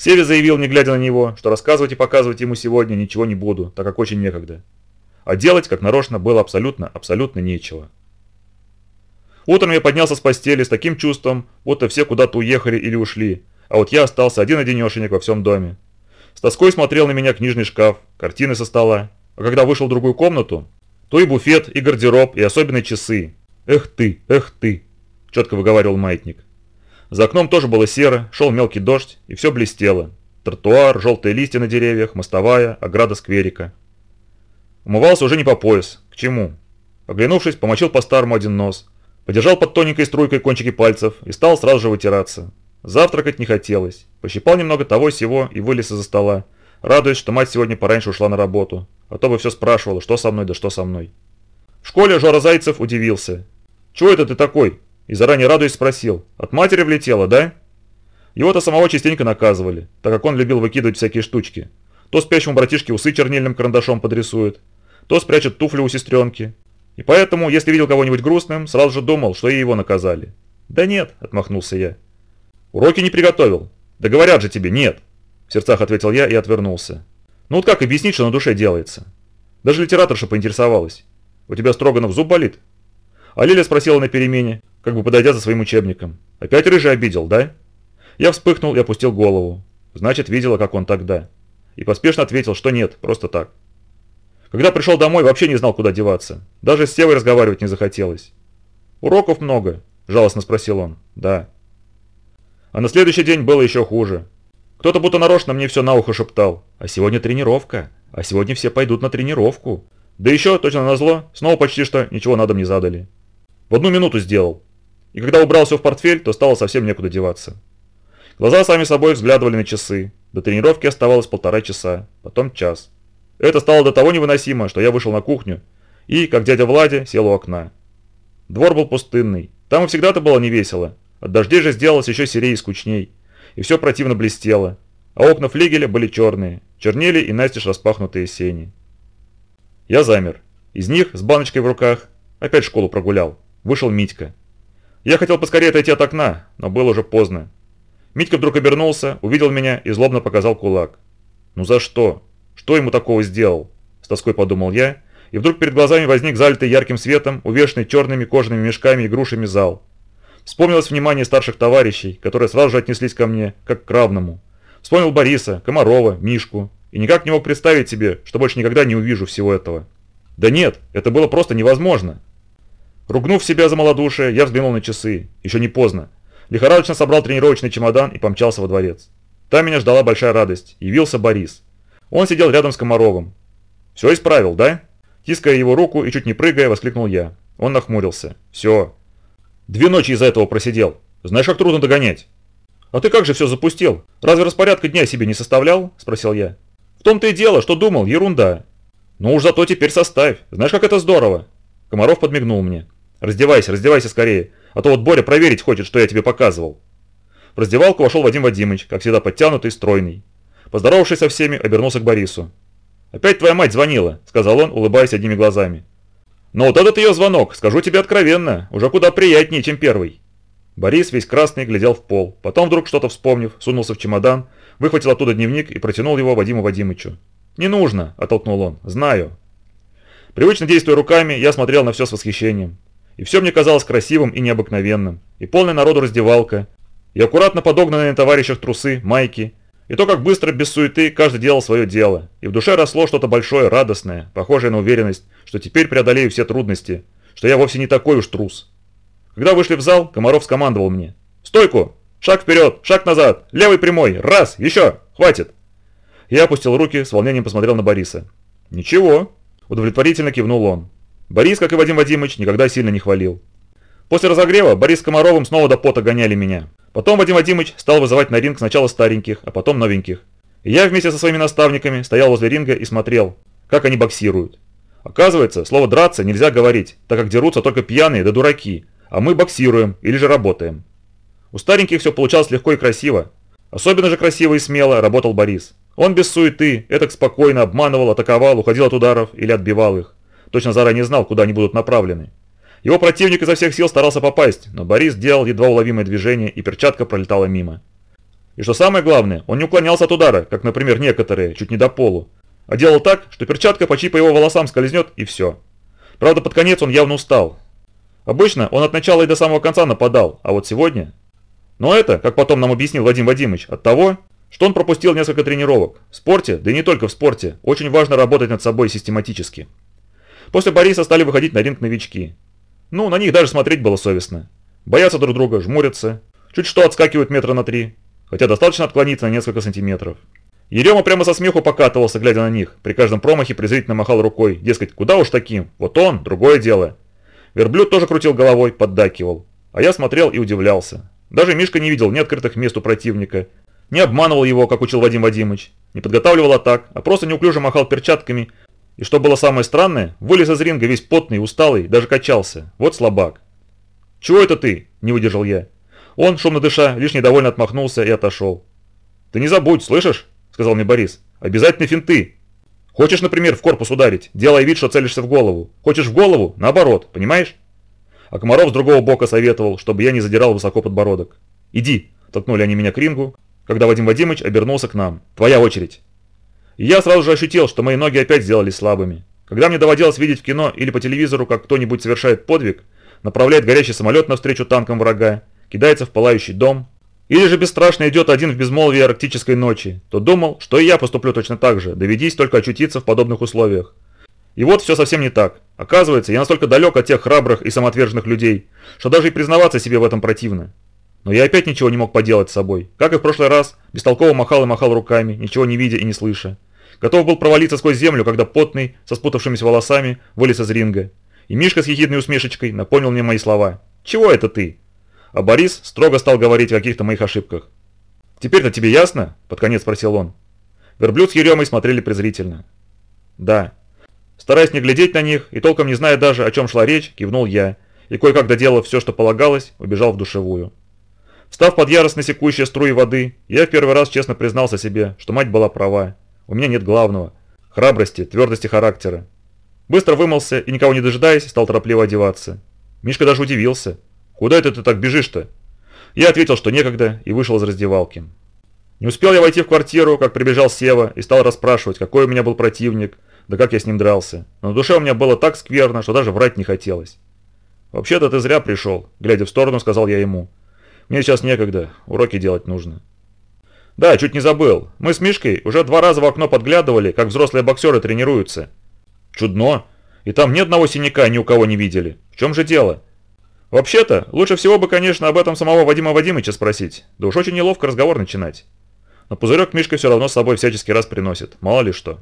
Севе заявил, не глядя на него, что рассказывать и показывать ему сегодня ничего не буду, так как очень некогда. А делать, как нарочно, было абсолютно, абсолютно нечего. Утром я поднялся с постели с таким чувством, будто все куда-то уехали или ушли, а вот я остался один-одинешенек во всем доме. С тоской смотрел на меня книжный шкаф, картины со стола, а когда вышел в другую комнату, то и буфет, и гардероб, и особенно часы. «Эх ты, эх ты!» – четко выговаривал маятник. За окном тоже было серо, шел мелкий дождь, и все блестело. Тротуар, желтые листья на деревьях, мостовая, ограда скверика. Умывался уже не по пояс. К чему? Оглянувшись, помочил по-старому один нос. Подержал под тоненькой струйкой кончики пальцев и стал сразу же вытираться. Завтракать не хотелось. Пощипал немного того сего и вылез из-за стола, радуясь, что мать сегодня пораньше ушла на работу, а то бы все спрашивала, что со мной да что со мной. В школе Жора Зайцев удивился. «Чего это ты такой?» И заранее радуясь спросил, «От матери влетело, да?» Его-то самого частенько наказывали, так как он любил выкидывать всякие штучки. То спящему братишке усы чернильным карандашом подрисует, то спрячет туфли у сестренки. И поэтому, если видел кого-нибудь грустным, сразу же думал, что и его наказали. «Да нет», – отмахнулся я. «Уроки не приготовил». «Да говорят же тебе, нет», – в сердцах ответил я и отвернулся. «Ну вот как объяснить, что на душе делается?» Даже литераторша поинтересовалась. «У тебя Строганов зуб болит?» А Лиля спросила на перемене, как бы подойдя за своим учебником. «Опять рыжий обидел, да?» Я вспыхнул и опустил голову. Значит, видела, как он тогда. И поспешно ответил, что нет, просто так. Когда пришел домой, вообще не знал, куда деваться. Даже с Севой разговаривать не захотелось. «Уроков много?» – жалостно спросил он. «Да». А на следующий день было еще хуже. Кто-то будто нарочно мне все на ухо шептал. «А сегодня тренировка. А сегодня все пойдут на тренировку. Да еще, точно на зло, снова почти что ничего на дом не задали. В одну минуту сделал. И когда убрал все в портфель, то стало совсем некуда деваться. Глаза сами собой взглядывали на часы. До тренировки оставалось полтора часа, потом час. Это стало до того невыносимо, что я вышел на кухню и, как дядя Владя, сел у окна. Двор был пустынный. Там и всегда-то было невесело. От дождей же сделалось еще серее и скучней. И все противно блестело. А окна флигеля были черные. Чернели и настежь распахнутые сени. Я замер. Из них, с баночкой в руках, опять школу прогулял. Вышел Митька. Я хотел поскорее отойти от окна, но было уже поздно. Митька вдруг обернулся, увидел меня и злобно показал кулак. «Ну за что? Что ему такого сделал?» С тоской подумал я, и вдруг перед глазами возник залитый ярким светом, увешанный черными кожаными мешками и грушами зал. Вспомнилось внимание старших товарищей, которые сразу же отнеслись ко мне, как к равному. Вспомнил Бориса, Комарова, Мишку, и никак не мог представить себе, что больше никогда не увижу всего этого. Да нет, это было просто невозможно. Ругнув себя за малодушие, я взглянул на часы. Еще не поздно. Лихорадочно собрал тренировочный чемодан и помчался во дворец. Там меня ждала большая радость. Явился Борис. Он сидел рядом с Комаровым. «Все исправил, да?» Тиская его руку и чуть не прыгая, воскликнул я. Он нахмурился. «Все. Две ночи из-за этого просидел. Знаешь, как трудно догонять?» «А ты как же все запустил? Разве распорядка дня себе не составлял?» – спросил я. В том-то и дело, что думал, ерунда. Ну уж зато теперь составь. Знаешь, как это здорово. Комаров подмигнул мне. Раздевайся, раздевайся скорее, а то вот Боря проверить хочет, что я тебе показывал. В раздевалку вошел Вадим Вадимович, как всегда подтянутый, стройный. Поздоровавшись со всеми, обернулся к Борису. «Опять твоя мать звонила», — сказал он, улыбаясь одними глазами. «Но вот этот ее звонок, скажу тебе откровенно, уже куда приятнее, чем первый». Борис, весь красный, глядел в пол. Потом вдруг что-то вспомнив, сунулся в чемодан выхватил оттуда дневник и протянул его Вадиму Вадимычу. «Не нужно», – оттолкнул он, – «знаю». Привычно действуя руками, я смотрел на все с восхищением. И все мне казалось красивым и необыкновенным. И полная народу раздевалка, и аккуратно подогнанные на товарищах трусы, майки, и то, как быстро, без суеты, каждый делал свое дело. И в душе росло что-то большое, радостное, похожее на уверенность, что теперь преодолею все трудности, что я вовсе не такой уж трус. Когда вышли в зал, Комаров скомандовал мне. «Стойку! Шаг вперед, шаг назад, левый прямой, раз, еще, хватит. Я опустил руки, с волнением посмотрел на Бориса. Ничего, удовлетворительно кивнул он. Борис, как и Вадим Вадимович, никогда сильно не хвалил. После разогрева Борис с Комаровым снова до пота гоняли меня. Потом Вадим Вадимович стал вызывать на ринг сначала стареньких, а потом новеньких. И я вместе со своими наставниками стоял возле ринга и смотрел, как они боксируют. Оказывается, слово «драться» нельзя говорить, так как дерутся только пьяные да дураки, а мы боксируем или же работаем. У стареньких все получалось легко и красиво. Особенно же красиво и смело работал Борис. Он без суеты, этак спокойно обманывал, атаковал, уходил от ударов или отбивал их. Точно заранее знал, куда они будут направлены. Его противник изо всех сил старался попасть, но Борис делал едва уловимое движение, и перчатка пролетала мимо. И что самое главное, он не уклонялся от удара, как, например, некоторые, чуть не до полу, а делал так, что перчатка почти по его волосам скользнет и все. Правда, под конец он явно устал. Обычно он от начала и до самого конца нападал, а вот сегодня... Но это, как потом нам объяснил Вадим Вадимович, от того, что он пропустил несколько тренировок. В спорте, да и не только в спорте, очень важно работать над собой систематически. После Бориса стали выходить на ринг новички. Ну, на них даже смотреть было совестно. Боятся друг друга, жмурятся, чуть что отскакивают метра на три, хотя достаточно отклониться на несколько сантиметров. Ерема прямо со смеху покатывался, глядя на них, при каждом промахе презрительно махал рукой, дескать, куда уж таким, вот он, другое дело. Верблюд тоже крутил головой, поддакивал. А я смотрел и удивлялся. Даже Мишка не видел ни открытых мест у противника, не обманывал его, как учил Вадим Вадимович, не подготавливал атак, а просто неуклюже махал перчатками. И что было самое странное, вылез из ринга весь потный, усталый, даже качался. Вот слабак. «Чего это ты?» – не выдержал я. Он, шумно дыша, лишь недовольно отмахнулся и отошел. «Ты не забудь, слышишь?» – сказал мне Борис. «Обязательно финты. Хочешь, например, в корпус ударить, делай вид, что целишься в голову. Хочешь в голову – наоборот, понимаешь?» А Комаров с другого бока советовал, чтобы я не задирал высоко подбородок. «Иди!» – толкнули они меня к рингу, когда Вадим Вадимович обернулся к нам. «Твоя очередь!» И я сразу же ощутил, что мои ноги опять сделались слабыми. Когда мне доводилось видеть в кино или по телевизору, как кто-нибудь совершает подвиг, направляет горящий самолет навстречу танкам врага, кидается в пылающий дом, или же бесстрашно идет один в безмолвии арктической ночи, то думал, что и я поступлю точно так же, доведись только очутиться в подобных условиях. И вот все совсем не так. Оказывается, я настолько далек от тех храбрых и самоотверженных людей, что даже и признаваться себе в этом противно. Но я опять ничего не мог поделать с собой. Как и в прошлый раз, бестолково махал и махал руками, ничего не видя и не слыша. Готов был провалиться сквозь землю, когда потный, со спутавшимися волосами, вылез из ринга. И Мишка с ехидной усмешечкой напомнил мне мои слова. «Чего это ты?» А Борис строго стал говорить о каких-то моих ошибках. «Теперь-то тебе ясно?» – под конец спросил он. Верблюд с Еремой смотрели презрительно. «Да». Стараясь не глядеть на них и толком не зная даже, о чем шла речь, кивнул я, и кое-как доделав все, что полагалось, убежал в душевую. Встав под яростно секущие струи воды, я в первый раз честно признался себе, что мать была права. У меня нет главного – храбрости, твердости характера. Быстро вымылся и, никого не дожидаясь, стал торопливо одеваться. Мишка даже удивился. «Куда это ты так бежишь-то?» Я ответил, что некогда, и вышел из раздевалки. Не успел я войти в квартиру, как прибежал Сева и стал расспрашивать, какой у меня был противник, да как я с ним дрался. Но на душе у меня было так скверно, что даже врать не хотелось. «Вообще-то ты зря пришел», – глядя в сторону, сказал я ему. Мне сейчас некогда, уроки делать нужно. Да, чуть не забыл. Мы с Мишкой уже два раза в окно подглядывали, как взрослые боксеры тренируются. Чудно. И там ни одного синяка ни у кого не видели. В чем же дело? Вообще-то, лучше всего бы, конечно, об этом самого Вадима Вадимовича спросить. Да уж очень неловко разговор начинать. Но пузырек Мишка все равно с собой всяческий раз приносит, мало ли что.